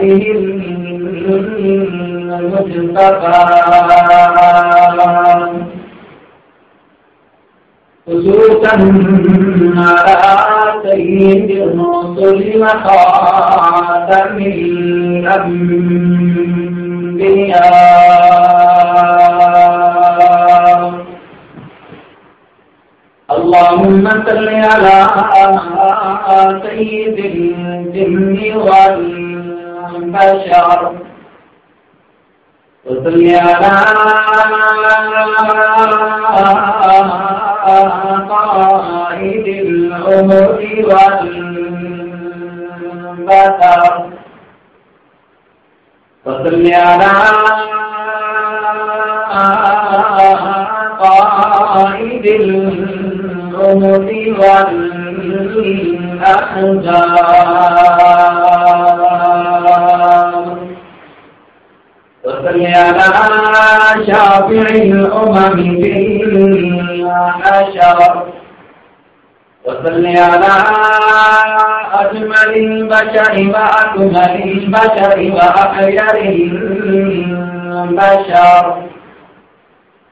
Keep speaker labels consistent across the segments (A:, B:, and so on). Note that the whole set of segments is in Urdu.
A: آله المجتبى خصوصا على سيد الرسل وخاتم الأنبياء اللهم صل على سيد الجن والبشر. وصل على قائد العمر والبشر. وصل على قائد العمر والأحزاب وصل على شافع الأمم في الحشر وصل على أجمل البشر وأكمل البشر وأخير البشر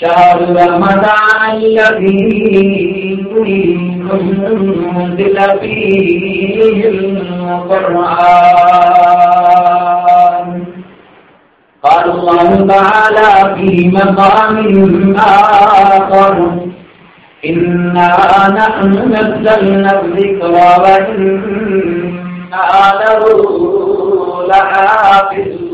A: شهر رمضان الذي أنزل فيه القرآن. قال الله تعالى في مقام آخر إنا نحن نزلنا الذكر وإنا له لحافظون.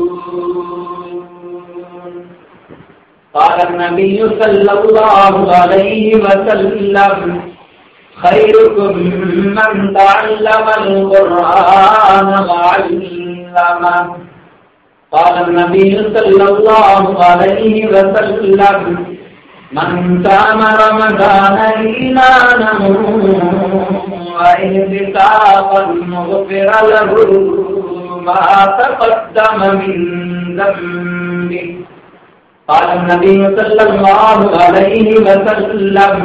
A: قال النبي صلى الله عليه وسلم، خيركم من تعلم القرآن وعلمه. قال النبي صلى الله عليه وسلم، من سام رمضان إيمانا واحتسابا غفر له ما تقدم من ذنبه. قال النبي صلى الله عليه وسلم،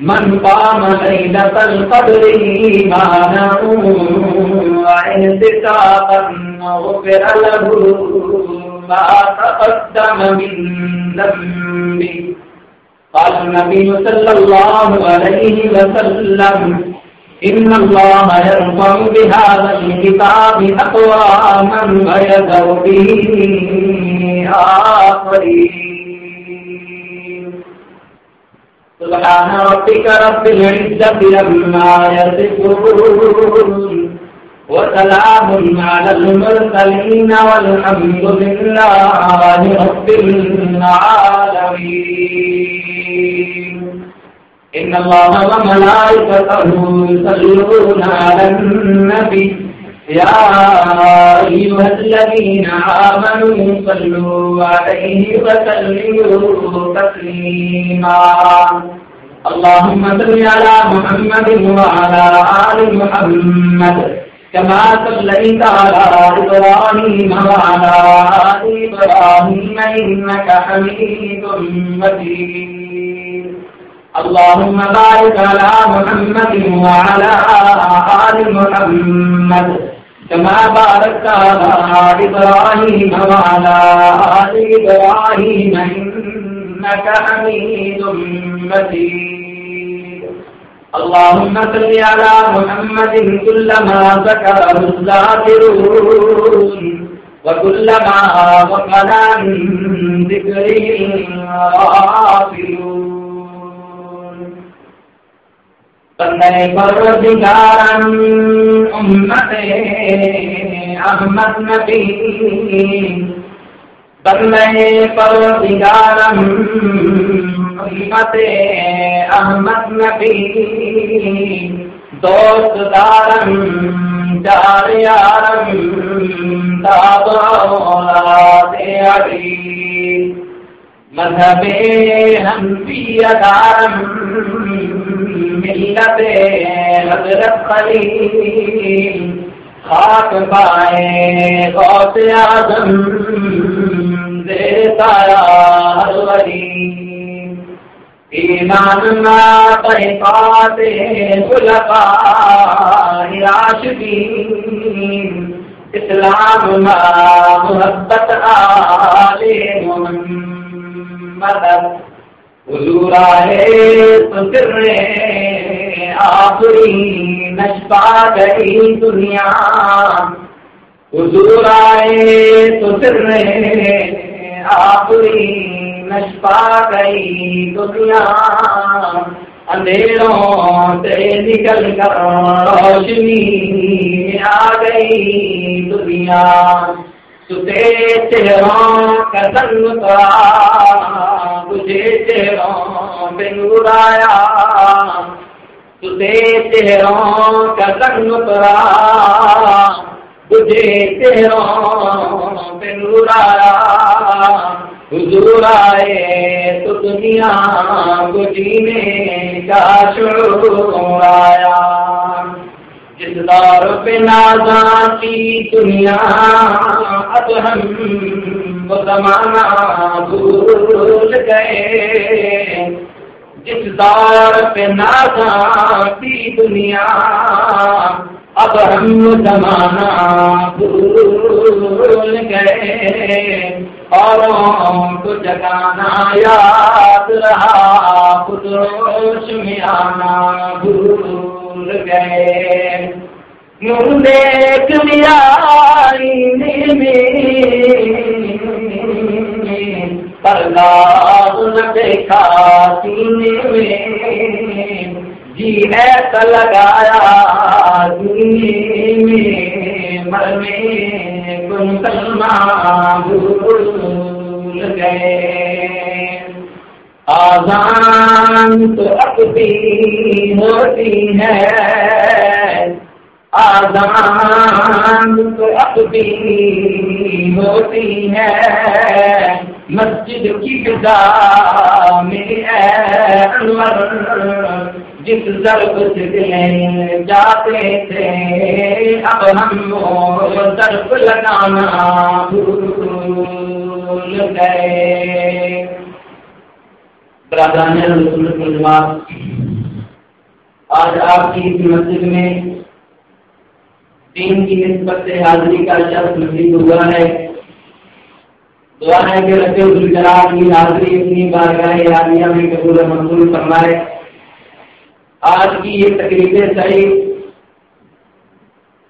A: من قام ليلة القدر إيمانا واحتسابا غفر له ما تقدم من ذنبه. قال النبي صلى الله عليه وسلم، إن الله يرفع بهذا الكتاب أقواما ويذر به آخرين سبحان ربك رب العزة عما يصفون وسلام على المرسلين والحمد لله رب العالمين. إن الله وملائكته يصلون على النبي. يا أيها الذين آمنوا صلوا عليه وسلموا تسليما. اللهم صل على محمد وعلى آل محمد كما صليت على إبراهيم وعلى آل إبراهيم إنك حميد مجيد. اللهم بارك على محمد وعلى آل محمد كما باركت على إبراهيم وعلى آل إبراهيم إنك حميد مجيد. اللهم صل على محمد كلما ذكره الذاكرون وكلما وقل عن ذكره الغافلون. بندے امت احمد نبی بندے امت احمد نبی دوست دار دادا علی مذہب ہنفی دارم ملت حضرت خلیل خاک پائے غوث اعظم دیتا ہر ولی ایمان ما طریقات خلقاء راشدین اسلام ما محبت آل محمد مدد حضور آئے تو سر آخری نشپا گئی دنیا۔ حضور آئے تو سر آخری نشپا گئی دنیا۔ اندھیروں سے نکل کر روشنی آ گئی دنیا۔ تجھے چہروں کا سنگ کرا تجھے چہروں پہ نور آیا تجھے چہروں کا سنگ کرا تجھے چہروں پہ نور آیا حضور آئے تو دنیا کو جینے کا شروع آیا۔ جس دور پہ نازاں کی دنیا، اب ہم وہ زمانہ بھول گئے۔ جس دور پہ نازاں کی دنیا، اب ہم زمانہ بھول گئے۔ اوروں کو جگانا یاد رہا، خود روش میں آنا بھول گئے یوں دیکھ لیا دیکھا سینے میں جی ایسا لگایا مرنے تم سلمان بھول گئے آزان تو اپنی ہوتی ہے۔ آزان تو اپنی ہوتی ہے۔ مسجد کی گدا میں انور۔ جس ضرب سے دل جاتے تھے، اب ہم وہ ضرب لگانا بھول گئے۔ برادران رسول الجماعت آج آپ کی اس مسجد میں دین کی نسبت سے حاضری کا شخص نصیب ہوا ہے۔ دعا ہے کہ رکھے اس جناب کی حاضری اپنی بارگاہ عالیہ میں قبول منظور فرمائے۔ آج کی یہ تقریبیں صحیح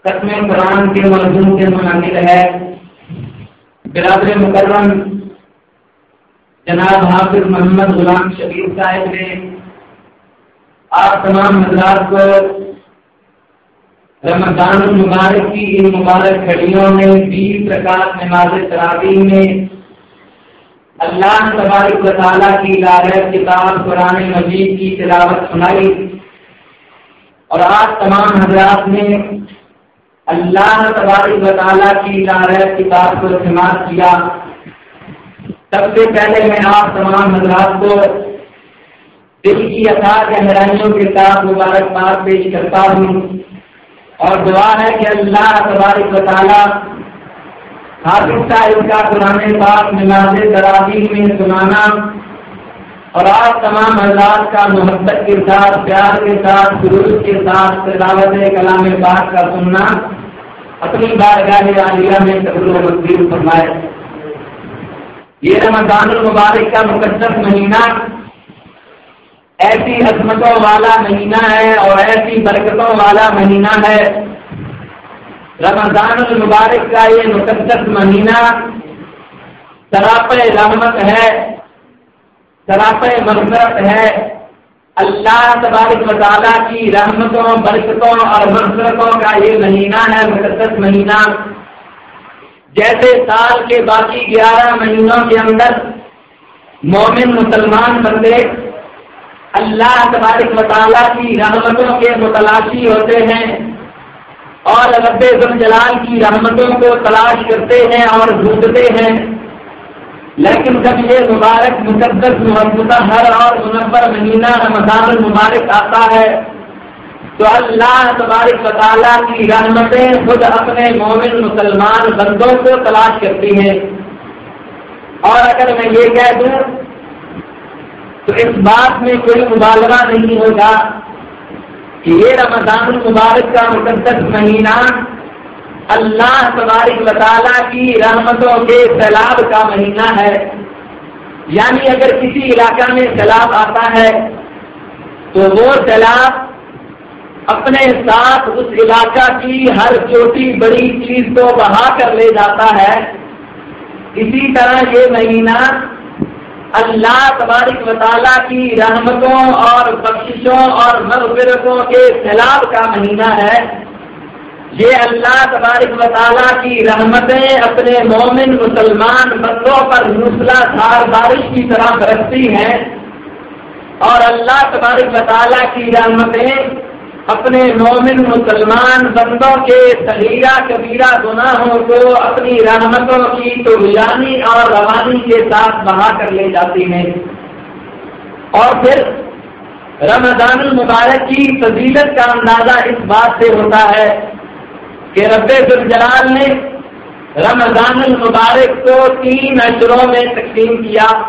A: ختم قرآن کے مضمون کے منعقد ہے برادر مکرم جناب حافظ محمد غلام شبیر صاحب نے آپ تمام حضرات کو رمضان المبارک کی ان مبارک کھڑیوں میں بیس پرکار نماز ترابی میں اللہ تبارک و تعالیٰ کی لارت کتاب قرآن مجید کی تلاوت سنائی اور آج تمام حضرات نے اللہ تبارک و تعالیٰ کی کتاب کو استعمال کیا سب سے پہلے میں آپ تمام حضرات کو دل کی گہرائیوں کے ساتھ مبارکباد پیش کرتا ہوں اور دعا ہے کہ اللہ تبارک و تعالیٰ حافظ صاحب کا قرآن پاک نماز تراویح میں سنانا اور آپ تمام حضرات کا محبت کے ساتھ، پیار کے ساتھ سرور کے ساتھ، تلاوت کلام پاک کا سننا اپنی بارگاہ عالیہ میں قبول و مقبول فرمائے۔ یہ رمضان المبارک کا مقدس مہینہ ایسی عظمتوں والا مہینہ ہے اور ایسی برکتوں والا مہینہ ہے۔ رمضان المبارک کا یہ مقدس مہینہ سراپ رحمت ہے، سراپ مغفرت ہے۔ اللہ تبارک مطالعہ کی رحمتوں، برکتوں اور مغفرتوں کا یہ مہینہ ہے، مقدس مہینہ۔ جیسے سال کے باقی گیارہ مہینوں کے اندر مومن مسلمان بندے اللہ تبارک مطالعہ کی رحمتوں کے متلاشی ہوتے ہیں اور رب جلال کی رحمتوں کو تلاش کرتے ہیں اور ڈھونڈتے ہیں۔ لیکن جب یہ مبارک، مقدس محبت اور منور مہینہ رمضان المبارک آتا ہے تو اللہ تبارک مطالعہ کی رحمتیں خود اپنے مومن مسلمان بندوں کو تلاش کرتی ہیں۔ اور اگر میں یہ کہہ دوں تو اس بات میں کوئی مبالغہ نہیں ہوگا کہ یہ رمضان المبارک کا مقدس مہینہ اللہ تبارک مطالعہ کی رحمتوں کے سیلاب کا مہینہ ہے۔ یعنی اگر کسی علاقہ میں سیلاب آتا ہے تو وہ سیلاب اپنے ساتھ اس علاقہ کی ہر چھوٹی بڑی چیز کو بہا کر لے جاتا ہے۔ اسی طرح یہ مہینہ اللہ تبارک مطالعہ کی رحمتوں اور بخششوں اور مغفرتوں کے سیلاب کا مہینہ ہے۔ یہ اللہ تبارک مطالعہ کی رحمتیں اپنے مومن مسلمان بندوں پر مسلح دھار بارش کی طرح برستی ہیں۔ اور اللہ تبارک مطالعہ کی رحمتیں اپنے مومن مسلمان بندوں کے صغیرہ کبیرہ گناہوں کو اپنی رحمتوں کی تو اور روانی کے ساتھ بہا کر لے جاتی ہیں۔ اور پھر رمضان المبارک کی فضیلت کا اندازہ اس بات سے ہوتا ہے کہ رب الجلال نے رمضان المبارک کو تین اشروں میں تقسیم کیا۔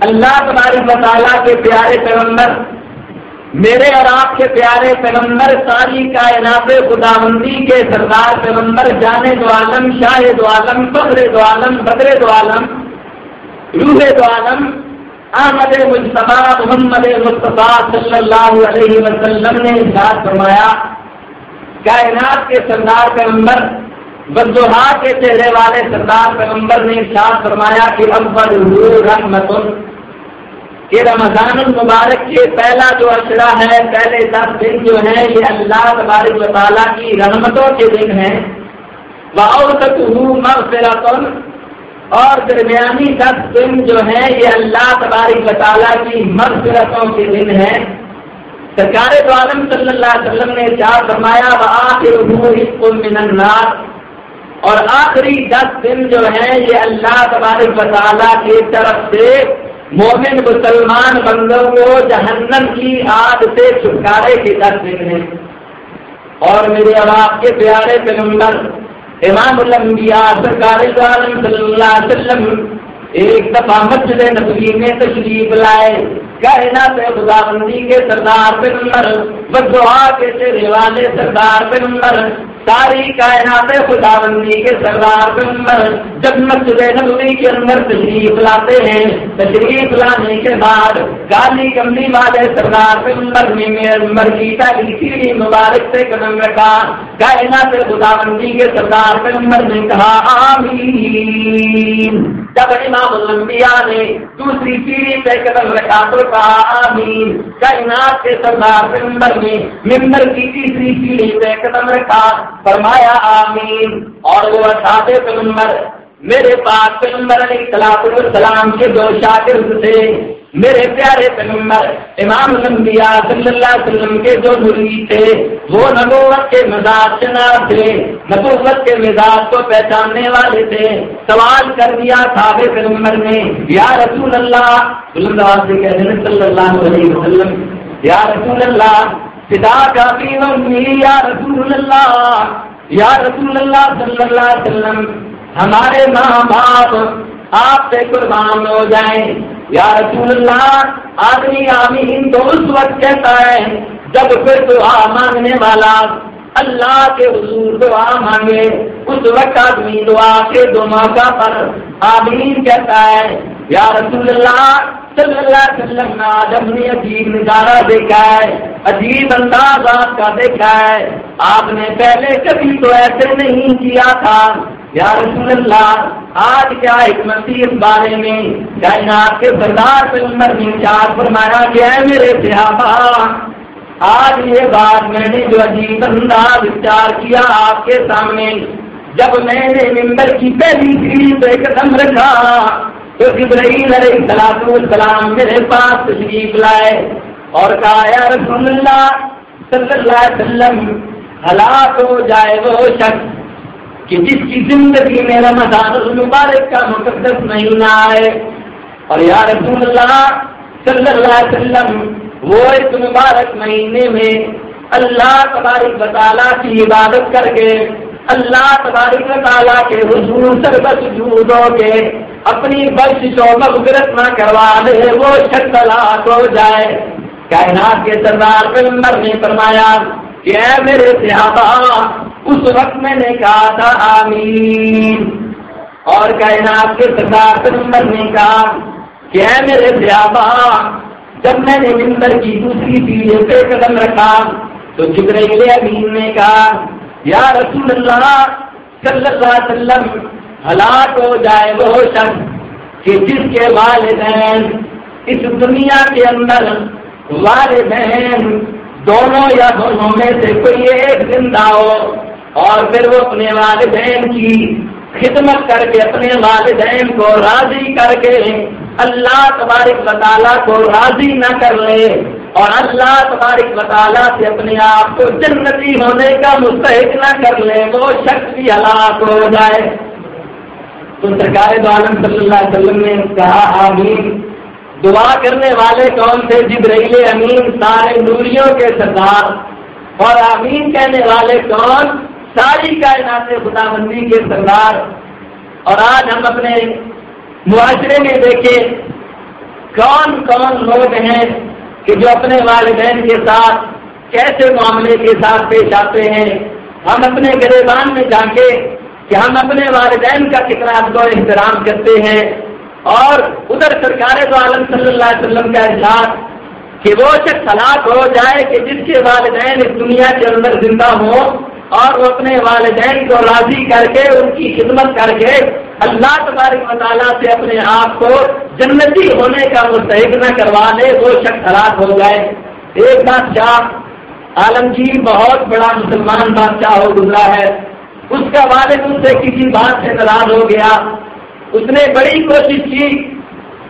A: اللہ تبارک مطالعہ کے پیارے پیغمبر میرے اور آپ کے پیارے پیغمبر، ساری کائنات خدا بندی کے سردار پیغمبر جانے دو عالم، شاہ دو عالم، فخر دو عالم، بدر دو عالم، روح دو عالم، احمد مصطفیٰ، محمد مصطفیٰ صلی اللہ علیہ وسلم نے ارشاد فرمایا، کائنات کے سردار پیغمبر، بدوہا کے چہرے والے سردار پیغمبر نے ارشاد فرمایا کہ اکبر رحمت کہ رمضان المبارک کے پہلا جو اشرا ہے، پہلے دس دن جو ہیں، یہ اللہ تبارک و تعالیٰ کی رحمتوں کے دن ہیں۔ تک اور درمیانی دس دن جو ہیں، یہ اللہ تبارک و تعالیٰ کی مغفرتوں کے دن ہیں۔ سرکار تو عالم صلی اللہ علیہ وسلم نے چار فرمایا آخر من النار۔ اور آخری دس دن جو ہیں، یہ اللہ تبارک و تعالیٰ کی طرف سے مومن مسلمان بندوں کو جہنم کی آگ سے چھٹکارے کی طرف ہیں۔ اور میرے آپ کے پیارے پیغمبر، امام الانبیاء سرکار عالم صلی اللہ علیہ وسلم ایک دفعہ مسجد نبوی میں تشریف لائے۔ کائنات خدا بندی کے سردار پیغمبر، بدعا کے چہرے والے سردار پیغمبر ساری کائنات خدا بندی کے سردار پیغمبر جب مسجد نبوی کے اندر تشریف لاتے ہیں، تشریف لانے کے بعد گالی کملی والے سردار پیغمبر نے کی تاریخی مبارک سے قدم رکھا۔ کائنات خدا بندی کے سردار پیغمبر نے کہا، آمین۔ جب امام الانبیاء نے دوسری سیڑھی پہ قدم رکھا تو کہا، آمین۔ کائنات کے سردار پیغمبر نے ممبر کی تیسری سیڑھی پہ قدم رکھا۔ فرمایا آمین۔ اور وہ ساتھ پیغمبر، میرے پاس پیغمبر علیہ السلام کے دو شاگرد تھے۔ میرے پیارے پیغمبر، امام الانبیاء صلی اللہ علیہ وسلم کے جو مرید تھے۔ وہ نبوت کے مزاج چنار تھے۔ نبوت کے مزاج کو پہچاننے والے تھے۔ سوال کر دیا تھا پیغمبر نے، یا رسول اللہ صلی اللہ علیہ وسلم، یا رسول اللہ پتا کا یا رسول اللہ، یا رسول اللہ صلی اللہ علیہ وسلم، ہمارے ماں باپ آپ سے قربان ہو جائیں۔ یا رسول اللہ، آدمی آمین تو اس وقت کہتا ہے، جب پھر دعا مانگنے والا اللہ کے حضور دعا مانگے، اس وقت آدمی دعا کے دو موقع پر آمین کہتا ہے۔ یا رسول اللہ صلی اللہ علیہ وسلم نے آج اپنی عجیب نظارہ دیکھا ہے عجیب انداز آپ کا دیکھا ہے۔ آپ نے پہلے کبھی تو ایسے نہیں کیا تھا۔ یا رسول اللہ، آج کیا حکمت اس بارے میں کائنات کے سردار پہ عمر نے چار فرمایا گیا ہے میرے صحابہ، آج یہ بات میں نے جو عجیب انداز اختیار کیا آپ کے سامنے، جب میں نے ممبر کی پہلی سیڑھی پہ قدم رکھا تو جبرائیل علیہ السلام السلام میرے پاس تشریف لائے اور کہا، یا رسول اللہ صلی اللہ علیہ وسلم، ہلاک ہو جائے وہ شخص کہ جس کی زندگی میں رمضان المبارک کا مقدس مہینہ آئے۔ اور یا رسول اللہ صلی اللہ علیہ وسلم، وہ اس مبارک مہینے میں اللہ تبارک تعالیٰ کی عبادت کر کے اللہ تبارک تعالیٰ کے حضور سربت جودوں کے اپنی بخش و مغفرت نہ کروا دے، وہ شخص ہو جائے۔ کائنات کے سردار پیغمبر نے فرمایا کہ اے میرے صحابہ، اس وقت میں نے کہا تھا آمین۔ اور کائنات کے سردار پیغمبر نے کہا کہ اے میرے صحابہ، جب میں نے ممبر کی دوسری پیڑھی پہ قدم رکھا تو جبرائیل امین نے کہا یا رسول اللہ صلی اللہ علیہ وسلم، ہلاک ہو جائے وہ شخص کہ جس کے والدین اس دنیا کے اندر والدین دونوں یا دونوں میں سے کوئی ایک زندہ ہو اور پھر وہ اپنے والدین کی خدمت کر کے اپنے والدین کو راضی کر کے اللہ تبارک مطالعہ کو راضی نہ کر لے اور اللہ تبارک مطالعہ سے اپنے آپ کو جنتی ہونے کا مستحق نہ کر لے، وہ شخص بھی ہلاک ہو جائے۔ تو سرکار دو عالم صلی اللہ علیہ وسلم نے کہا، آمین۔ دعا کرنے والے کون تھے؟ جبرائیل امین، سارے نوریوں کے سردار۔ اور آمین کہنے والے کون؟ ساری کائنات خدا بندی کے سردار۔ اور آج ہم اپنے معاشرے میں دیکھیں، کون کون لوگ ہیں کہ جو اپنے والدین کے ساتھ کیسے معاملے کے ساتھ پیش آتے ہیں، ہم اپنے گریبان میں جا کے کہ ہم اپنے والدین کا کتنا ادب و احترام کرتے ہیں۔ اور ادھر سرکار دو عالم صلی اللہ علیہ وسلم کا احساس کہ وہ شخص ہلاک ہو جائے کہ جس کے والدین اس دنیا کے اندر زندہ ہوں اور وہ اپنے والدین کو راضی کر کے، ان کی خدمت کر کے اللہ تبارک مطالعہ سے اپنے آپ کو جنتی ہونے کا مستحق نہ کروا لے، وہ شخص ہلاک ہو جائے۔ ایک بادشاہ عالمگیر بہت بڑا مسلمان بادشاہ ہو گزرا ہے۔ اس کا والد اس سے کسی بات سے ناراض ہو گیا۔ اس نے بڑی کوشش کی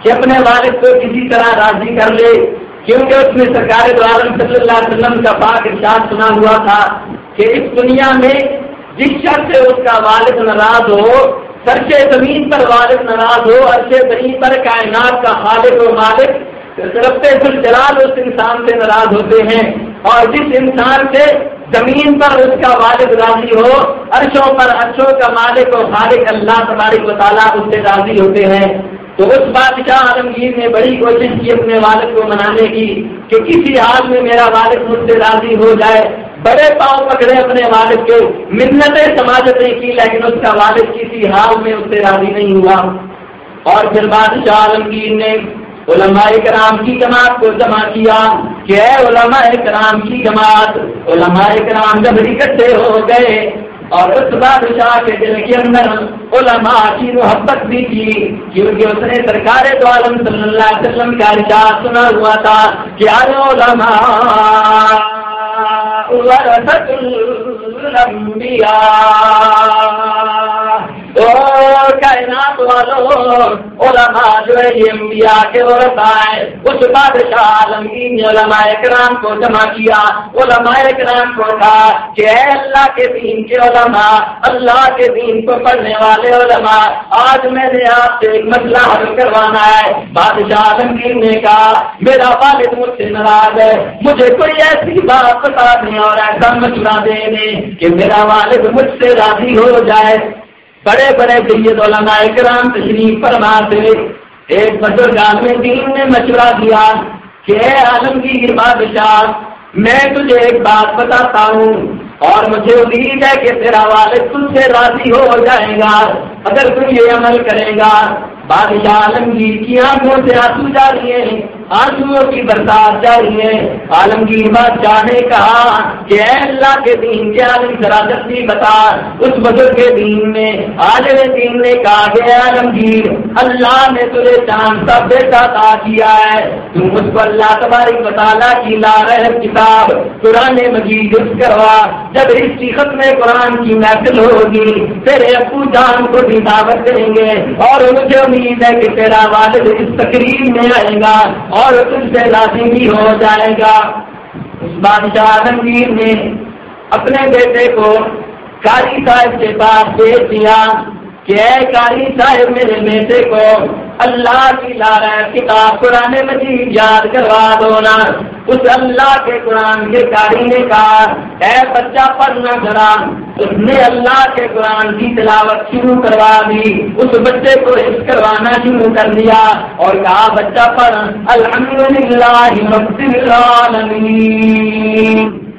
A: کہ اپنے والد کو کسی طرح راضی کر لے، کیونکہ اس نے سرکار عالم صلی اللہ علیہ وسلم کا پاک ارشاد سنا ہوا تھا کہ اس دنیا میں جس شخص سے اس کا والد ناراض ہو سرچے زمین پر والد ناراض ہو ارچے زمین پر کائنات کا خالق و مالک ربتے جلال اس انسان سے ناراض ہوتے ہیں اور جس انسان سے زمین پر اس کا والد راضی ہو، عرشوں پر عرشوں کا مالک و خالق اللہ تبارک و تعالیٰ اس سے راضی ہوتے ہیں۔ تو اس بادشاہ عالمگیر نے بڑی کوشش کی اپنے والد کو منانے کی کہ کسی حال میں میرا والد مجھ سے راضی ہو جائے۔ بڑے پاؤں پکڑے اپنے والد کے۔ منتیں سماجتیں کی، لیکن اس کا والد کسی حال میں اس سے راضی نہیں ہوا۔ اور پھر بادشاہ عالمگیر نے علماء کرام کی جماعت کو جمع کیا کہ اے علماء کرام کی جماعت، علماء کرام جب اکٹھے ہو گئے اور اس بادشاہ کے دل کے اندر علماء کی محبت بھی کی کیونکہ اس نے سرکار دو عالم صلی اللہ علیہ وسلم کا ارشاد سنا ہوا تھا کہ علماء ورثة الأنبياء کائنات والوں، علماء جو ہے یہ انبیاء کے ہے اس بادشاہ عالمگیر نے علماء اکرام کو جمع کیا۔ علماء اکرام کو کہا کہ اے اللہ کے دین کے علماء، اللہ کے دین کو پڑھنے والے علماء، آج میں نے آپ سے ایک مسئلہ حل کروانا ہے۔ بادشاہ عالمگیر نے کہا، میرا والد مجھ سے ناراض ہے، مجھے کوئی ایسی بات بتا دیں اور ایسا مشورہ دے دیں کہ میرا والد مجھ سے راضی ہو جائے۔ بڑے بڑے سید علماء کرام تشریف فرما ایک بزرگ عالم دین نے مشورہ دیا کہ اے عالمگیر بادشاہ، میں تجھے ایک بات بتاتا ہوں اور مجھے امید ہے کہ تیرا والد تم سے راضی ہو جائے گا، اگر تم یہ عمل کرے گا۔ بادشاہ عالمگیر کی آنکھوں سے آنسو جا ہیں۔ آنسو کی برسات چاہیے عالمگیر بادشاہ نے کہا کہ اے اللہ کے دین کے عالم ذرا جلدی بتا، اس بزرگ کے دین میں، عالم دین نے کہا کہ عالمگیر اللہ نے تجھے چاند سب بیٹا تا کیا ہے۔ تم اس کو اللہ تبارک بتانا کی لا رہے کتاب، قرآن مجید کروا۔ جب اس کی ختم قرآن کی محفل ہوگی، تیرے ابو جان کو بھی دعوت دیں گے اور مجھے امید ہے کہ تیرا والد اس تقریب میں آئے گا۔ اور تم سے لازمی بھی ہو جائے گا۔ اس بادشاہ عالمگیر نے اپنے بیٹے کو کاری صاحب کے پاس بھیج دیا۔ کہ اے کاری صاحب میرے بیٹے کو اللہ کی لارا کتاب قرآن مجید یاد کروا دو نا اس اللہ کے قرآن کے کاری نے کہا، اے بچہ پڑھنا ذرا۔ اس نے اللہ کے قرآن کی تلاوت شروع کروا دی۔ اس بچے کو حفظ کروانا شروع کر دیا۔ اور کہا، بچہ پڑھ الحمد للہ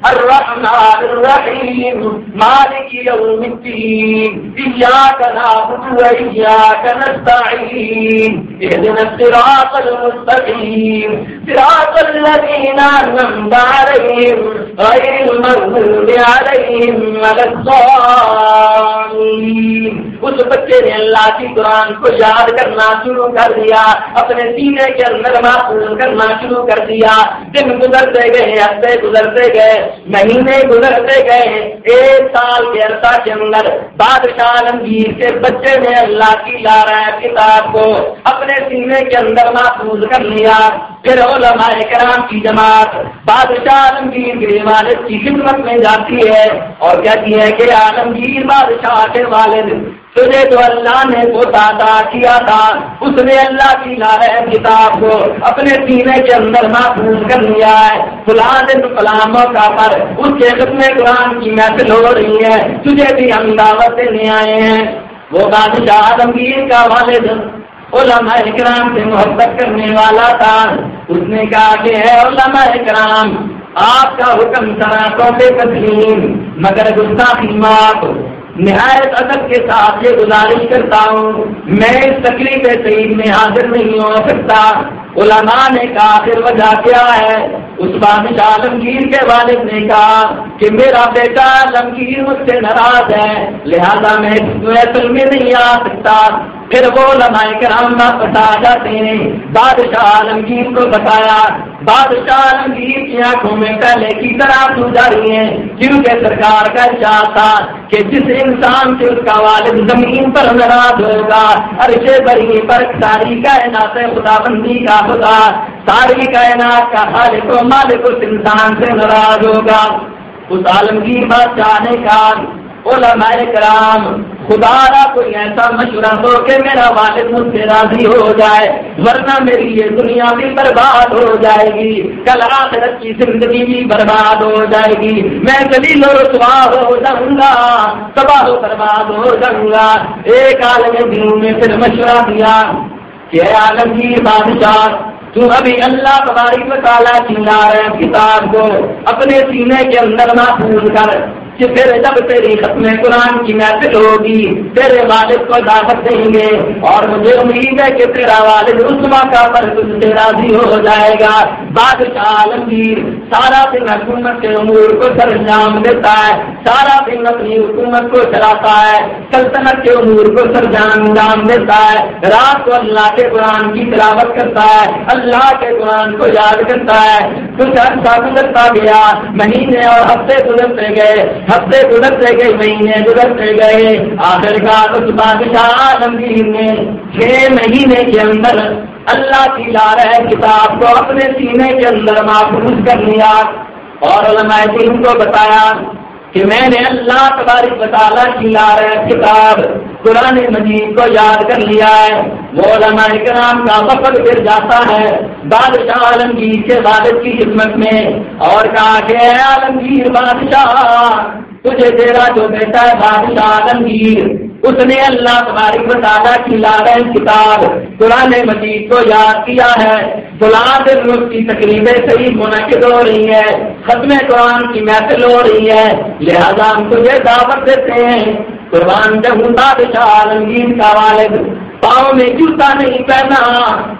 A: الرحمن الرحيم، مالك يوم الدين، إياك نعبد وإياك نستعين، اهدنا الصراط المستقيم، صراط الذين أنعمت عليهم، غير المغضوب عليهم ولا الضالين. اس بچے نے اللہ کی قرآن کو یاد کرنا شروع کر دیا، اپنے سینے کے اندر محفوظ کرنا شروع کر دیا۔ دن گزرتے گئے، ہفتے گزرتے گئے مہینے گزرتے گئے ایک سال کے عرصہ کے اندر بادشاہ عالمگیر کے بچے نے اللہ کی لارا کتاب کو اپنے سینے کے اندر محفوظ کر لیا۔ پھر علماء کرام کی جماعت بادشاہ عالمگیر کے والد کی خدمت میں جاتی ہے اور کہتی ہے کہ عالمگیر بادشاہ کے والد تجھے تو اللہ نے پوتا کیا تھا، اس نے اللہ کی لارہ کتاب کو اپنے سینے کے اندر محفوظ کر لیا ہے۔ فلاں دن فلاں موقع پر اس کے ختم قرآن کی محفل ہو رہی ہے۔ تجھے بھی ہم دعوت دینے آئے ہیں۔ وہ بادشاہ عالمگیر کا والد، علماء اکرام سے محبت کرنے والا تھا۔ اس نے کہا کہ ہے علماء اکرام آپ کا حکم سراٹوں پہ تسلیم، مگر گستاخی معاف۔ نہایت ادب کے ساتھ یہ گزارش کرتا ہوں، میں اس تکلیف سعید میں حاضر نہیں ہو سکتا۔ علماء نے کہا پھر وجہ کیا ہے؟ اس بادشاہ عالمگیر کے والد نے کہا کہ میرا بیٹا عالمگیر مجھ سے ناراض ہے، لہذا میں اصل میں نہیں آ سکتا۔ پھر وہ علماء کرام بتا جاتے ہیں بادشاہ عالمگیر کو بتایا۔ بادشاہ عالمگیر کی آنکھوں میں پہلے کی طرح سو رہی ہیں۔ کیونکہ سرکار کا چاہ تھا کہ جس انسان سے اس کا والد زمین پر ناراض ہوگا عرشے بری پر ساری کائنات خدا بندی کا خدا، ساری کائنات کا خالق و مالک اس انسان سے ناراض ہوگا۔ اس عالمگیر بادشاہ نے کہا، علماء کرام خدا را کوئی ایسا مشورہ ہو کہ میرا والد مجھ سے راضی ہو جائے، ورنہ میری یہ دنیا بھی برباد ہو جائے گی۔ کل آخرت کی زندگی بھی برباد ہو جائے گی۔ میں دلیل و رسوا ہو جاؤں گا، تباہ و برباد ہو جاؤں گا۔ ایک عالم دنوں میں پھر مشورہ دیا کہ عالمگیر بادشاہ، تو ابھی اللہ تبارک مطالعہ چلا رہے کتاب کو اپنے سینے کے اندر محفوظ کر۔ کہ پھر جب تیری ختم قرآن کی محفل ہوگی، تیرے والد کو دعوت دیں گے اور مجھے امید ہے کہ تیرا والد اس موقع پر تجھ سے راضی ہو جائے گا۔ بادشاہ عالمگیر سارا دن حکومت کے امور کو سر انجام دیتا ہے، سارا دن اپنی حکومت کو چلاتا ہے، سلطنت کے امور کو سر انجام دیتا ہے۔ رات کو اللہ کے قرآن کی تلاوت کرتا ہے، اللہ کے قرآن کو یاد کرتا ہے۔ کچھ عرصہ گزرتا گیا، مہینے اور ہفتے گزرتے گئے ہفتے گزرتے گئے، مہینے گزرتے گئے آخر کار اس بادشاہ عالمگیر نے چھ مہینے کے اندر اللہ کی لا رہے کتاب کو اپنے سینے کے اندر محفوظ کر لیا اور علماء دین کو بتایا کہ میں نے اللہ تبارک بطالہ کی لا کتاب قرآن مجید کو یاد کر لیا ہے۔ مولانا اکرام کرام کا وقت پھر جاتا ہے بادشاہ عالمگیر کے والد کی خدمت میں اور کہا کہ اے عالمگیر بادشاہ تجھے تیرا جو بیٹا ہے بادشاہ عالمگیر اس نے اللہ تبارک بطالہ کی لا کتاب، قرآن مجید کو یاد کیا ہے۔ فلاں دن اس کی تقریبیں صحیح منعقد ہو رہی ہے ختم قرآن کی محفل ہو رہی ہے لہذا ہم تجھے دعوت دیتے ہیں، قربان جب بادشاہ عالمگیر کا والد پاؤں میں جوتا نہیں پہنا،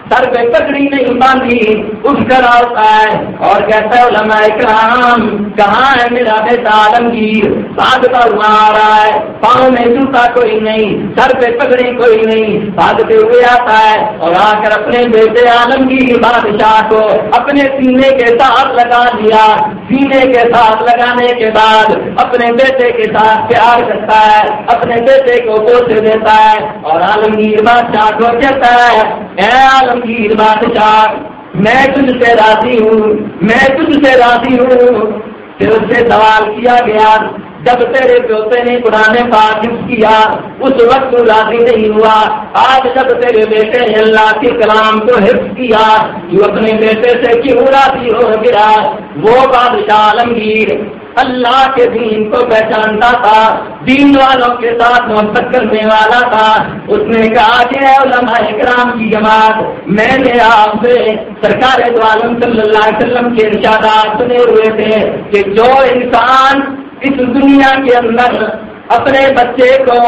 A: سر پہ پکڑی نہیں باندھی اٹھ کر آتا ہے اور کہتا ہے علماء اکرام کہاں ہے میرا بیٹا عالمگیر؟ بھاگتا ہوا آ رہا ہے۔ پاؤں میں جوتا کوئی نہیں، سر پہ پکڑی کوئی نہیں۔ بھاگتے ہوئے آتا ہے اور آ کر اپنے بیٹے عالمگیر بادشاہ کو اپنے سینے کے ساتھ لگا دیا۔ سینے کے ساتھ لگانے کے بعد اپنے بیٹے کے ساتھ پیار کرتا ہے، اپنے بیٹے کو پوچھ دیتا ہے اور عالمگیر بادشاہ کو کہتا ہے اے عالمگیر بادشاہ، میں تجھ سے راضی ہوں، میں تجھ سے راضی ہوں۔ پھر اس سے سوال کیا گیا جب تیرے پوتے نے پرانے پاک کیا، اس وقت راضی نہیں ہوا۔ آج جب تیرے بیٹے نے اللہ کے کلام کو حفظ کیا جو اپنے بیٹے سے کیوں راضی ہو گیا؟ وہ بادشاہ عالمگیر اللہ کے دین کو پہچانتا تھا، دین والوں کے ساتھ محبت کرنے والا تھا۔ اس نے کہا کہ علماء اکرام کی جماعت، میں نے آپ سے سرکار عالم صلی اللہ علیہ وسلم کے ارشادات سنے ہوئے تھے کہ جو انسان اس دنیا کے اندر اپنے بچے کو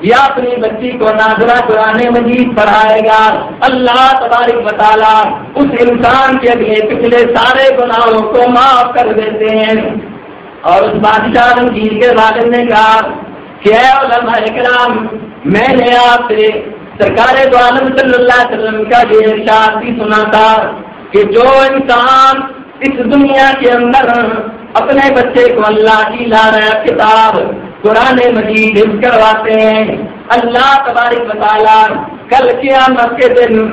A: یا اپنی بچی کو ناظرہ قرآن مجید پڑھائے گا۔ اللہ تبارک بطالہ اس انسان کے لیے پچھلے سارے گناہوں کو معاف کر دیتے ہیں۔ اور اس بادشاہ رنگیر کے والد نے کہا کہ اے علماء اکرام میں نے آپ سے سرکار دو عالم صلی اللہ علیہ وسلم کا یہ ارشاد بھی سنا تھا کہ جو انسان اس دنیا کے اندر اپنے بچے کو اللہ کی لا رہا کتاب قرآن مجید حفظ کرواتے ہیں۔ اللہ تبارک مطالعہ کل قیامت کے دن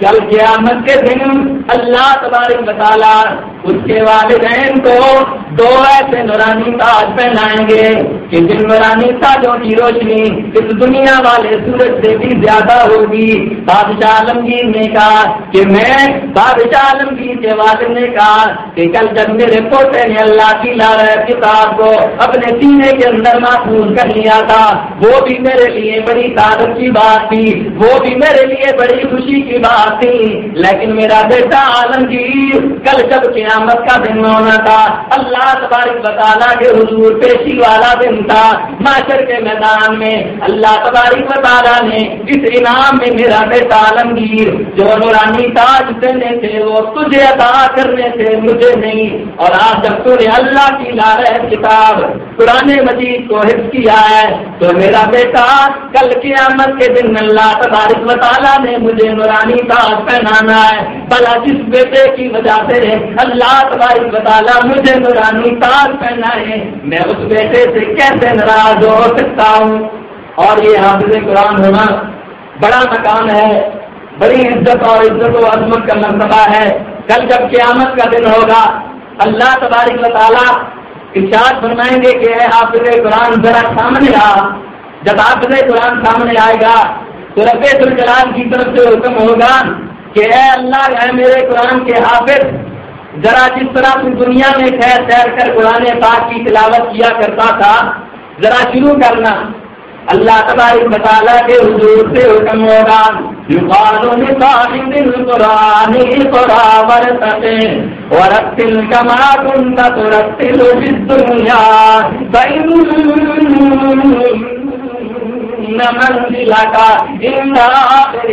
A: کل قیامت کے دن اللہ تبارک مطالعہ اس کے والدین کو دو ایسے نورانی تاج پہنائیں گے کہ جن نورانی تاجوں کی روشنی اس دنیا والے سورج سے بھی زیادہ ہوگی۔ بادشاہ عالمگیر نے کہا کہ میں بادشاہ عالمگیر کے والد نے کہا کہ کل جب میرے پوتے نے اللہ کی لال کتاب کو اپنے سینے کے اندر محفوظ کر لیا تھا، وہ بھی میرے لیے بڑی تعداد کی بات تھی، وہ بھی میرے لیے بڑی خوشی کی بات تھی۔ لیکن میرا بیٹا عالمگیر کل جب کیا قیامت کا دن ہونا تھا۔ اللہ تبارک بطالہ کے حضور پیشی والا دن تھا۔ معاشر کے میدان میں اللہ تبارک بطالہ نے اس انعام میں میرا بیٹا عالمگیر جو نورانی تاج دینے تھے، وہ تجھے عطا کرنے تھے، مجھے نہیں۔ اور آج جب تو نے اللہ کی لار کتاب قرآن مجید کو حفظ کیا ہے، تو میرا بیٹا کل قیامت کے دن اللہ تبارک بطالہ نے مجھے نورانی تاج پہنانا ہے۔ بلا جس بیٹے کی وجہ سے اللہ اللہ تبارک بتالا مجھے نورانی تار پہنا ہے۔ میں اس بیٹے سے کیسے ناراض ہو سکتا ہوں؟ اور یہ حافظ قرآن ہونا بڑا مقام ہے۔ بڑی عزت اور عزت و عظمت کا مرتبہ ہے۔ کل جب قیامت کا دن ہوگا، اللہ تبارک بطالہ ارشاد فرمائیں گے کہ اے حافظ قرآن ذرا سامنے آ۔ جب حافظ قرآن سامنے آئے گا تو رب الجلال کی طرف سے حکم ہوگا کہ اے اللہ، اے میرے قرآن کے حافظ ذرا جس طرح تو دنیا میں خیر سیر کر قرآن پاک کی تلاوت کیا کرتا تھا، ذرا شروع کرنا۔ اللہ تبارک مطالعہ کے حضور سے حکم ہوگا۔ قرآن ورتل كما ترتل فإن آخر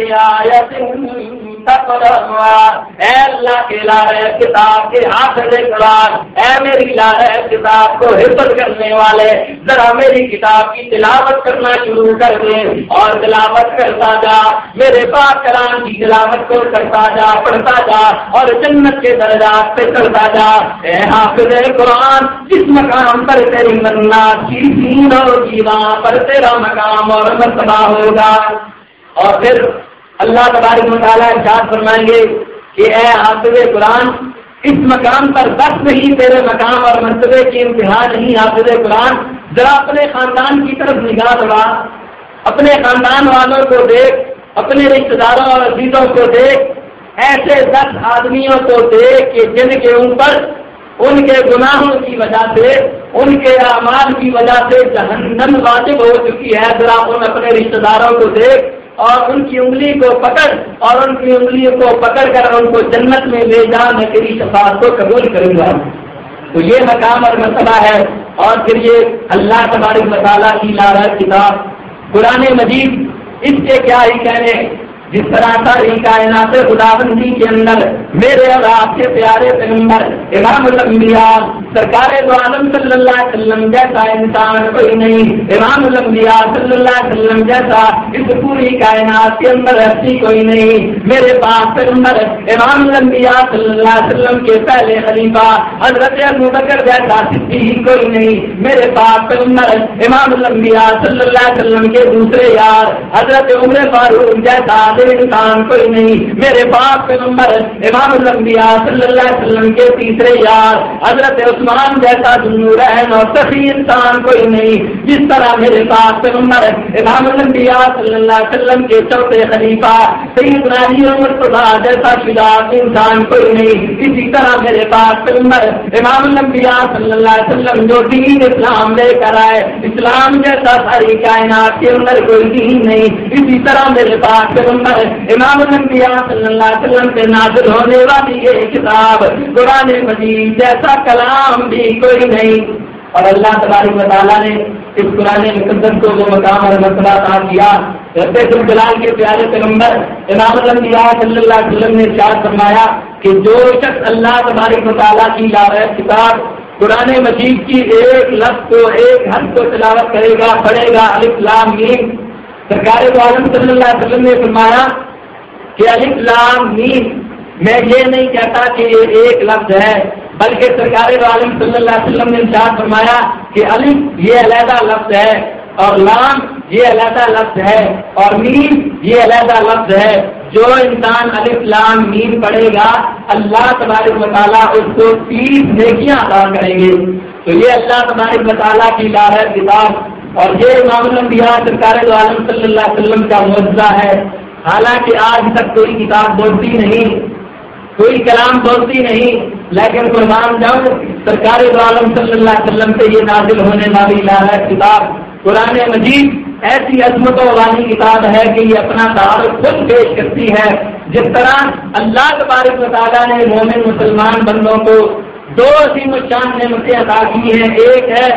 A: اے اللہ کے لارے کتاب کے حاصل قرآن، اے میری لارے کتاب کو حفظ کرنے والے، ذرا میری کتاب کی تلاوت کرنا شروع کر دیں اور تلاوت کرتا جا، میرے پاک کلام کی تلاوت کو کرتا جا، پڑھتا جا اور جنت کے درجات پہ کرتا جا۔ اے حافظ قرآن، جس مقام پر تیری مرنا کی دین ہوگی وہاں پر تیرا مقام اور مرتبہ ہوگا۔ اور پھر اللہ تبارک مطالعہ ارشاد فرمائیں گے کہ اے حافظ قرآن، اس مقام پر بس نہیں، تیرے مقام اور مرتبے کی انتہا نہیں حافظ قرآن۔ ذرا اپنے خاندان کی طرف نگاہ دبا اپنے خاندان والوں کو دیکھ، اپنے رشتے داروں اور عزیزوں کو دیکھ۔ ایسے دس آدمیوں کو دیکھ کہ جن کے اوپر ان کے گناہوں کی وجہ سے، ان کے اعمال کی وجہ سے جہنم واجب ہو چکی ہے۔ ذرا ان اپنے رشتے داروں کو دیکھ اور ان کی انگلی کو پکڑ اور ان کی انگلی کو پکڑ کر ان کو جنت میں لے جا، میں تیری شفاعت کو قبول کروں گا۔ تو یہ مقام اور مسئلہ ہے۔ اور پھر یہ اللہ تبارک مطالعہ کی لارا کتاب، قرآن مجید، اس کے کیا ہی کہنے۔ جس طرح ساری کائنات خدا بندی کے اندر، میرے اور آپ کے پیارے پیغمبر، امام الانبیاء، سرکار دو عالم صلی اللہ علیہ وسلم جیسا انسان کوئی نہیں، امام الانبیاء صلی اللہ علیہ وسلم جیسا اس پوری کائنات کے اندر ہستی کوئی نہیں۔ میرے پاس پیغمبر، امام الانبیاء صلی اللہ علیہ وسلم کے پہلے خلیفہ، حضرت ابو بکر جیسا صدیق کوئی نہیں۔ میرے پاس پیغمبر، امام الانبیاء صلی اللہ علیہ وسلم کے دوسرے یار، حضرت عمر فاروق جیسا انسان کوئی نہیں۔ میرے باپ کے نمبر امام الانبیاء صلی اللہ علیہ وسلم کے تیسرے یار حضرت عثمان جیسا رحم اور سفی انسان کوئی نہیں۔ جس طرح میرے باپ کے نمبر امام الانبیاء صلی اللہ علیہ وسلم کے چوتھے خلیفہ سید راجی عمر خدا جیسا شجاع انسان کوئی نہیں۔ اسی طرح میرے باپ کے نمبر امام الانبیاء صلی اللہ علیہ وسلم جو دین اسلام لے کر آئے، اسلام جیسا ساری کائنات کے اندر کوئی دین نہیں۔ اسی طرح میرے پاس کے نمبر امام الانبیاء صلی اللہ علیہ وسلم سے نازل ہونے والی یہ کتاب قرآن مجید جیسا کلام بھی کوئی نہیں۔ اور اللہ تبارک و تعالیٰ نے اس قرآن مقدس کو جو مقام اور مسئلہ عطا کیا، رب الجلال کے پیارے پیغمبر، امام الانبیاء صلی اللہ علیہ وسلم نے ارشاد فرمایا کہ جو شخص اللہ تبارک و تعالیٰ کی لا کتاب، قرآن مجید کی ایک لفظ کو، ایک حد کو تلاوت کرے گا، پڑھے گا، الف لام میم۔ سرکار عالم صلی اللہ علیہ وسلم نے فرمایا کہ الف لام میم، میں یہ نہیں کہتا کہ یہ ایک لفظ ہے، بلکہ سرکار عالم صلی اللہ علیہ وسلم نے ارشاد فرمایا کہ الف یہ علیحدہ لفظ ہے اور لام یہ علیحدہ لفظ ہے اور میم یہ علیحدہ لفظ ہے۔ جو انسان الف لام میم پڑھے گا، اللہ تبارک مطالعہ اس کو تیس نیکیاں ادا کریں گے۔ تو یہ اللہ تبارک مطالعہ کی لار کتاب اور یہ امام الانبیاء سرکار عالم صلی اللہ علیہ وسلم کا معجزہ ہے۔ حالانکہ آج تک کوئی کتاب بولتی نہیں، کوئی کلام بولتی نہیں، لیکن قربان جاؤں سرکار عالم صلی اللہ علیہ وسلم سے یہ نازل ہونے والی لاہ کتاب قرآن مجید ایسی عظمتوں والی کتاب ہے کہ یہ اپنا تعارف خود پیش کرتی ہے۔ جس طرح اللہ تبارک تعالیٰ نے مومن مسلمان بندوں کو دو عظیم شان نعمتیں عطا کی ہیں۔ ایک ہے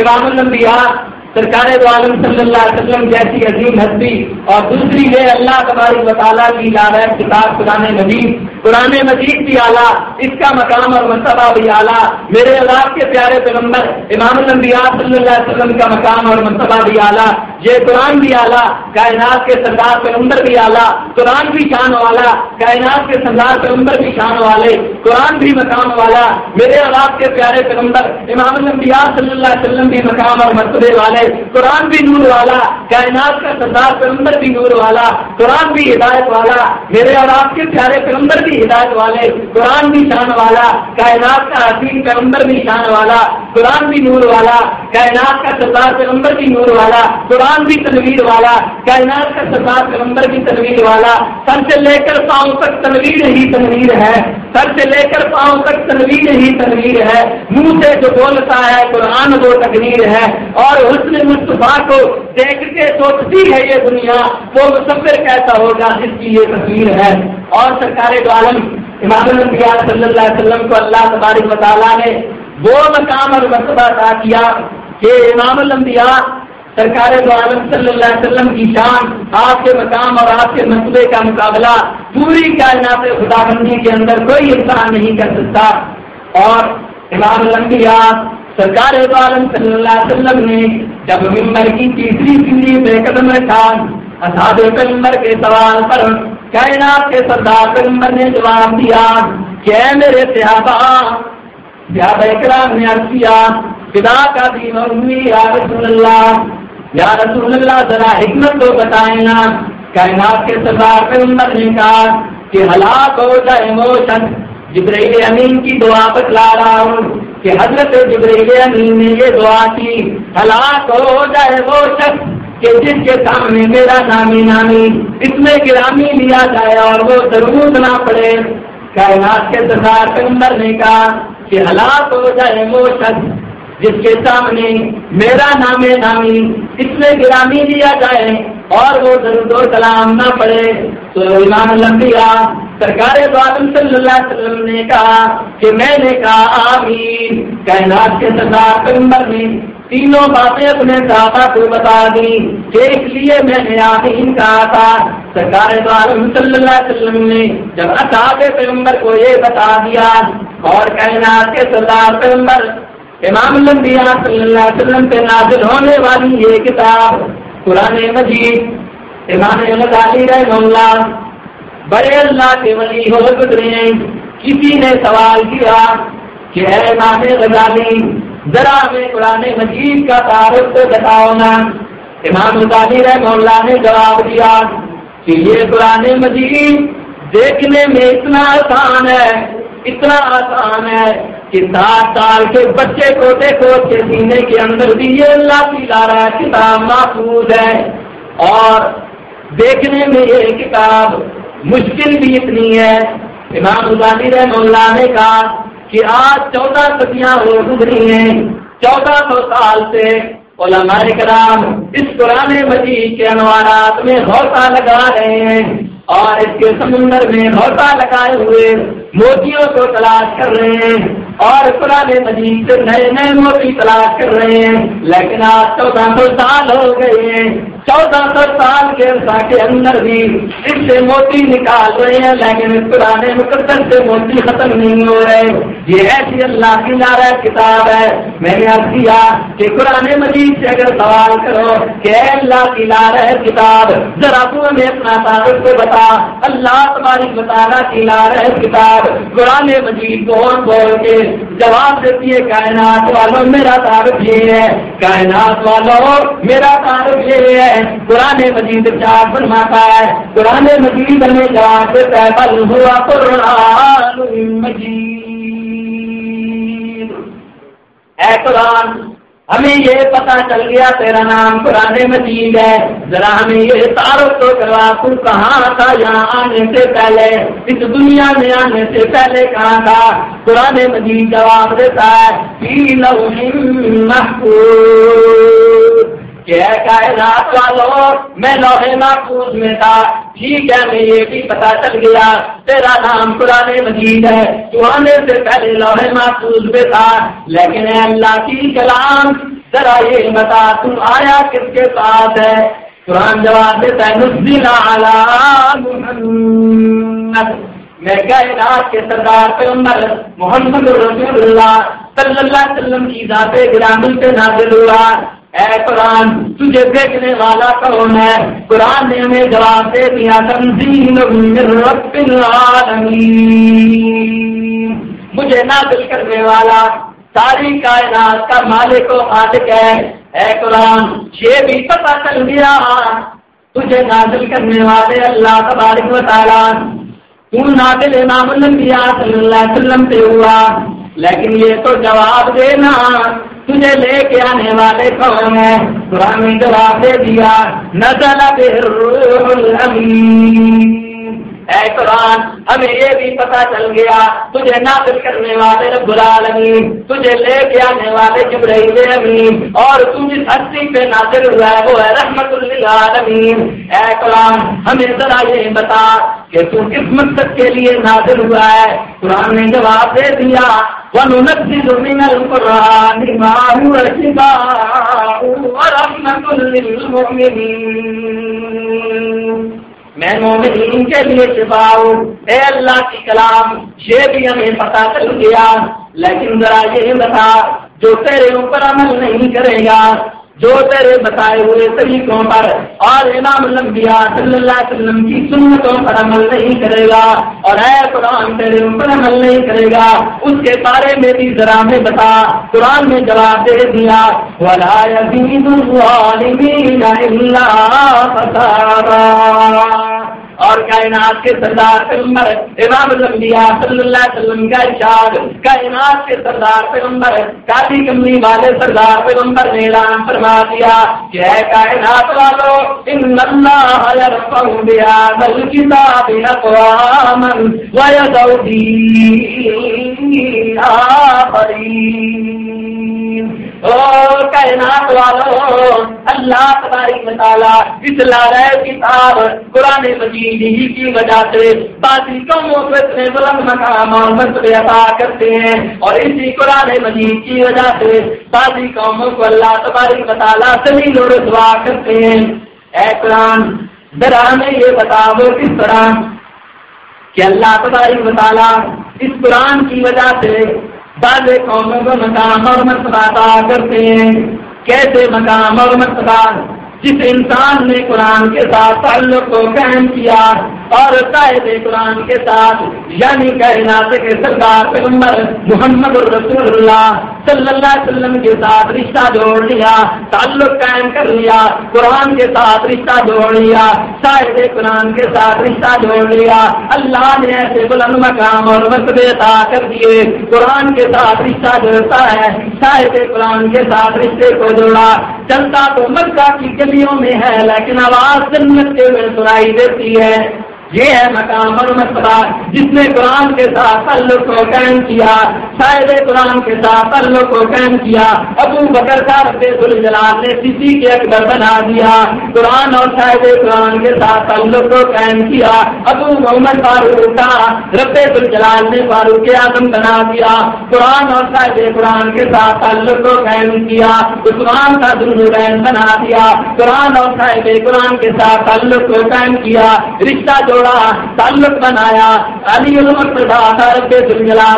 A: امام الانبیاء سرکار دو عالم صلی اللہ علیہ وسلم جیسی عظیم ہستی اور دوسری ہے اللہ تبارک و تعالیٰ کی لارہ کتاب قرآن مجید۔ قرآن مجید بھی اعلیٰ، اس کا مقام اور مرتبہ بھی اعلیٰ۔ میرے اللہ کے پیارے پیغمبر، امام الانبیاء صلی اللہ علیہ وسلم کا مقام اور مرتبہ بھی اعلیٰ۔ یہ قرآن بھی اعلیٰ، کائنات کے سردار پیغمبر بھی اعلیٰ۔ قرآن بھی شان والا کائنات کے سردار پیغمبر بھی شان والے قرآن بھی مقام والا میرے اللہ کے پیارے پیغمبر، امام الانبیاء صلی اللہ علیہ وسلم بھی مقام اور مرتبے والے۔ قرآن بھی نور والا، کائنات کا سردار پیغمبر بھی نور والا، قرآن بھی ہدایت والا، میرے اور آپ کے پیارے پیغمبر بھی ہدایت والے، قرآن بھی شان والا، کائنات کا حسین پیغمبر بھی شان والا، قرآن بھی نور والا، کائنات کا سردار پیغمبر بھی نور والا، قرآن بھی تنویر والا، کائنات کا سردار پیغمبر بھی تنویر والا سر سے لے کر پاؤں تک تنویر ہی تنویر ہے۔ سر سے لے کر پاؤں تک تنویر ہی تنویر ہے۔ منہ سے جو بولتا ہے، قرآن وہ تقریر ہے۔ اور حسن مصطفیٰ کو دیکھ کے سوچتی ہے یہ دنیا، وہ مصور کیسا ہوگا؟ جس کی یہ تصویر ہے۔ اور سرکار عالم، امام الانبیاء صلی اللہ علیہ وسلم کو اللہ تبارک مطالعہ نے وہ مقام اور مرتبہ ادا کیا کہ امام الانبیاء سرکار دو عالم صلی اللہ علیہ وسلم کی شان، آپ کے مقام اور آپ کے مسئلے کا مقابلہ پوری کائنات خدا بندی کے اندر کوئی انسان نہیں کر سکتا۔ اور امام الانبیاء، سرکار دو عالم صلی اللہ علیہ وسلم نے جب ممبر کی تیسری سیڑھی بے قدم رکھا، اصحاب پیغمبر کے سوال پر کائنات کے سردار پیغمبر نے جواب دیا کہ میرے صحابہ صحابہ اکرام نے عرض کیا، خدا کا دین اور ہوئی یا رسول اللہ یا رسول اللہ ذرا حکمت کو بتائیں نا کائنات کے سردار پیغمبر نے کہا کہ ہلاک ہو جائے وہ شخص جبرائیل امین کی دعا بتلا رہا ہوں کہ حضرت جبریل امین نے یہ دعا کی ہلاک ہو جائے وہ شخص کہ جس کے سامنے میرا نامی نامی اس میں گرامی لیا جائے اور وہ ضرور نہ پڑے کائنات کے سردار پیغمبر نے کہا کہ ہلاک ہو جائے وہ شخص جس کے سامنے میرا نام نامی، اس میں گرامی لیا جائے اور وہ درود و سلام نہ پڑے تو امام الانبیاء سرکار صلی اللہ علیہ وسلم نے کہا کہ میں نے کہا، آمین۔ کائنات کے سردار پیغمبر نے تینوں باتیں اپنے دادا کو بتا دی دیکھ لیے میں نے آمین کہا تھا سرکار صلی اللہ علیہ وسلم نے جب اصحاب پیغمبر کو یہ بتا دیا اور کائنات کے سردار پیغمبر امام الانبیاء صلی اللہ علیہ وسلم پہ نازل ہونے والی یہ کتاب قرآن مجید، امام غزالی اللہ، بڑے اللہ کے ولی ہو گزرے ہیں۔ کسی نے سوال کیا کہ اے امام غزالی، ذرا ہمیں قرآن مجید کا تعارف تو بتاؤ نا۔ امام غزالی رحمہ اللہ نے جواب دیا کہ یہ قرآن مجید دیکھنے میں اتنا آسان ہے۔ اتنا آسان ہے کہ سات سال کے بچے کو دیکھو کے سینے کے اندر بھی یہ اللہ کی لارا کتاب محفوظ ہے۔ اور دیکھنے میں یہ کتاب مشکل بھی اتنی ہے۔ امام غزالی رحمہ اللہ نے کہا کہ آج چودہ صدیاں ہو گزری ہیں۔ چودہ سو سال سے علماء کرام اس قرآن مجید کے انوارات میں غوطہ لگا رہے ہیں۔ اور اس کے سمندر میں غوطہ لگائے ہوئے موتیوں کو تلاش کر رہے ہیں اور قرآن مجید سے نئے نئے موتی تلاش کر رہے ہیں لیکن آج چودہ سال ہو گئے ہیں چودہ سو سال کے عرصہ کے اندر بھی اس سے موتی نکال رہے ہیں، لیکن اس پرانے مقدر سے موتی ختم نہیں ہو رہے۔ یہ ایسی اللہ کی نارا کتاب ہے۔ میں نے اب کیا کہ قرآن مجید سے اگر سوال کرو کہ اے اللہ کی نارا کتاب، ذرا تو ہمیں اپنا تعارف کو بتا۔ اللہ تمہاری بتانا کی نارا کتاب قرآن مجید بول بول کے جواب دیتی ہے، کائنات والوں، میرا تعارف یہ ہے۔ کائنات والوں، میرا تعارف یہ ہے۔ قرآن مجید چار فرماتا ہے۔ قرآن مجید میں جواب دیتا ہوا قرآن مجید۔ اے قرآن، ہمیں یہ پتا چل گیا تیرا نام قرآن مجید ہے۔ ذرا ہمیں یہ تعارف تو کروا، تو کہاں تھا، یہاں آنے سے پہلے، اس دنیا میں آنے سے پہلے کہاں تھا؟ قرآن مجید جواب دیتا ہے محفوظ کہ کائنات والوں میں لوہے محفوظ میں تھا۔ ٹھیک ہے، میں یہ بھی پتا چل گیا، تیرا نام قرآن مجید ہے۔ تو آنے سے پہلے لوہے محفوظ میں تھا۔ لیکن اے اللہ کی کلام، ذرا یہ بتا تم آیا کس کے پاس ہے؟ قرآن جواب دیتا ہے نزل محمد۔ میں کائنات کے سردار پیغمبر محمد رسول اللہ صلی اللہ علیہ وسلم کی ذات گرامی پہ نازل ہوا۔ اے قرآن، تجھے دیکھنے والا کون ہے؟ قرآن نے ہمیں جواب دے دیا تنظیم رب العالمین۔ مجھے نازل کرنے والا ساری کائنات کا مالک و خالق ہے۔ اے قرآن، یہ بھی پتہ چل گیا۔ تجھے نازل کرنے والے اللہ تبارک و تعالیٰ، تو نازل امام الانبیاء صلی اللہ علیہ وسلم سے ہوا۔ لیکن یہ تو جواب دینا۔ تجھے لے کے آنے والے کون ہیں۔ قرآن دعا دے دیا نزل اے قرآن، ہمیں یہ بھی پتا چل گیا، تجھے نازل کرنے والے رب العالمین، تجھے لے کے آنے والے جبرائیل امین، اور تم جس ہستی پہ نازل ہوا ہے، وہ ہے رحمت للعالمین۔ اے قرآن، ہمیں ذرا یہ بتا کہ تو کس مقصد کے لیے نازل ہوا ہے؟ قرآن نے جواب دے دیا، وننزل من القرآن ما هو شفاء ورحمة للمؤمنين۔ میں مومنین کے لیے شفا ہوں۔ اے اللہ کی کلام، یہ بھی ہمیں پتا چل گیا۔ لیکن ذرا یہ بتا، جو تیرے اوپر عمل نہیں کرے گا جو تیرے بتائے ہوئے طریقوں پر اور امام الانبیاء صلی اللہ علیہ وسلم کی سنتوں پر عمل نہیں کرے گا اور اے قرآن تیرے پر عمل نہیں کرے گا، اس کے بارے میں بھی ذرا میں بتا، قرآن میں جواب دے دیا، وَلَا اور کائنات کے سردار پیغمبر امام الانبیاء صلی اللہ علیہ وسلم کا ارشاد، کائنات کے سردار پیغمبر کافی کمنی والے سردار پیغمبر نے اعلان فرما دیا کہ اے کائنات والو، ان اللہ یرفع بهذا الكتاب اقواما ويذو به آخرین۔ او کائنات والو اللہ تبارک مطالعہ اس لارے کتاب قرآن مجید ہی کی وجہ سے باقی قوموں کو اتنے بلند مقام اور مرتبے عطا کرتے ہیں۔ اور اسی قرآن مجید کی وجہ سے باقی قوموں کو اللہ تبارک مطالعہ سبھی لوگ دعا کرتے ہیں۔ اے قرآن، ذرا ہمیں یہ بتاؤ کس طرح کہ اللہ تبارک مطالعہ اس قرآن کی وجہ سے بعض قوموں کو مقام اور مرتبہ کرتے ہیں۔ کیسے مقام اور مرتبہ؟ جس انسان نے قرآن کے ساتھ تعلق کو قائم کیا اور صاحب قرآن کے ساتھ یعنی کائنات کے سردار پیغمبر محمد الرسول اللہ صلی اللہ علیہ وسلم کے ساتھ رشتہ جوڑ لیا، تعلق قائم کر لیا، قرآن کے ساتھ رشتہ جوڑ لیا صاحب قرآن کے ساتھ رشتہ جوڑ لیا۔ اللہ نے ایسے بلند مقام اور مرتبے عطا کر دیے۔ قرآن کے ساتھ رشتہ جوڑتا ہے صاحب قرآن کے ساتھ رشتے کو جوڑا۔ چلتا تو مکہ کی گلیوں میں ہے، لیکن آواز جنت کے ہوئے سنائی دیتی ہے۔ یہ ہے مقام اور مرتبہ جس نے قرآن کے ساتھ تعلق کو قائم کیا، شاید قرآن کے ساتھ تعلق کو قائم کیا۔ ابو بکر کا صاحب جلال نے کسی کے اکبر بنا دیا۔ قرآن اور شاید قرآن کے ساتھ تعلق کو قائم کیا۔ ابو محمد فاروق کا رب الجلال نے فاروق اعظم بنا دیا۔ قرآن اور شاید قرآن کے ساتھ تعلق کو قائم کیا۔ عثمان کا دلین بنا دیا۔ قرآن اور شاید قرآن کے ساتھ تعلق کو قائم کیا۔ رشتہ جو جوڑا تعلق بنایا، علی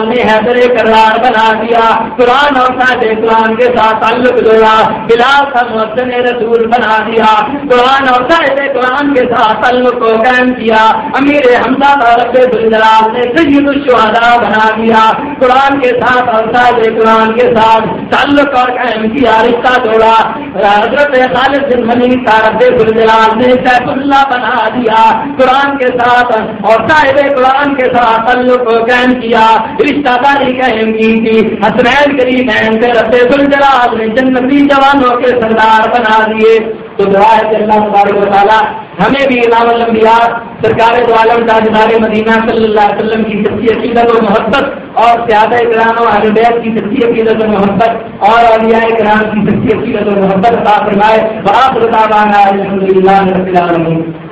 A: نے حیدر کرار بنا دیا۔ قرآن اور صاحب قرآن کے ساتھ تعلق جوڑا بلال کا محسن رسول بنا دیا۔ قرآن اور صاحب قرآن کے ساتھ تعلق کو قائم کیا۔ امیر حمزہ رب الجلال نے سید الشہداء بنا دیا۔ قرآن کے ساتھ اور صاحب قرآن کے ساتھ تعلق اور قائم کیا، رشتہ جوڑا۔ حضرت خالد بن منی کا رب الجلال نے سیف اللہ بنا دیا۔ قرآن کے کے ساتھ اور صاحب قرآن کے ساتھ تعلق قائم کیا۔ رشتہ داری قائم کی تھی۔ حسنین کریم سے رب الجلال نے جنتی جوانوں کے سردار بنا دیے۔ تو دعا ہے کہ اللہ تبارک و تعالیٰ ہمیں بھی امام الانبیاء، سرکار دو عالم، تاجدار مدینہ صلی اللہ علیہ وسلم کی سچی عقیدت و محبت اور زیادہ کرام و اہل بیت کی سچی عقیدت و محبت اور اولیاء کرام کی سچی عقیدت و محبت عطا فرمائے۔ بآخر دعوانا الحمدللہ رب العالمین۔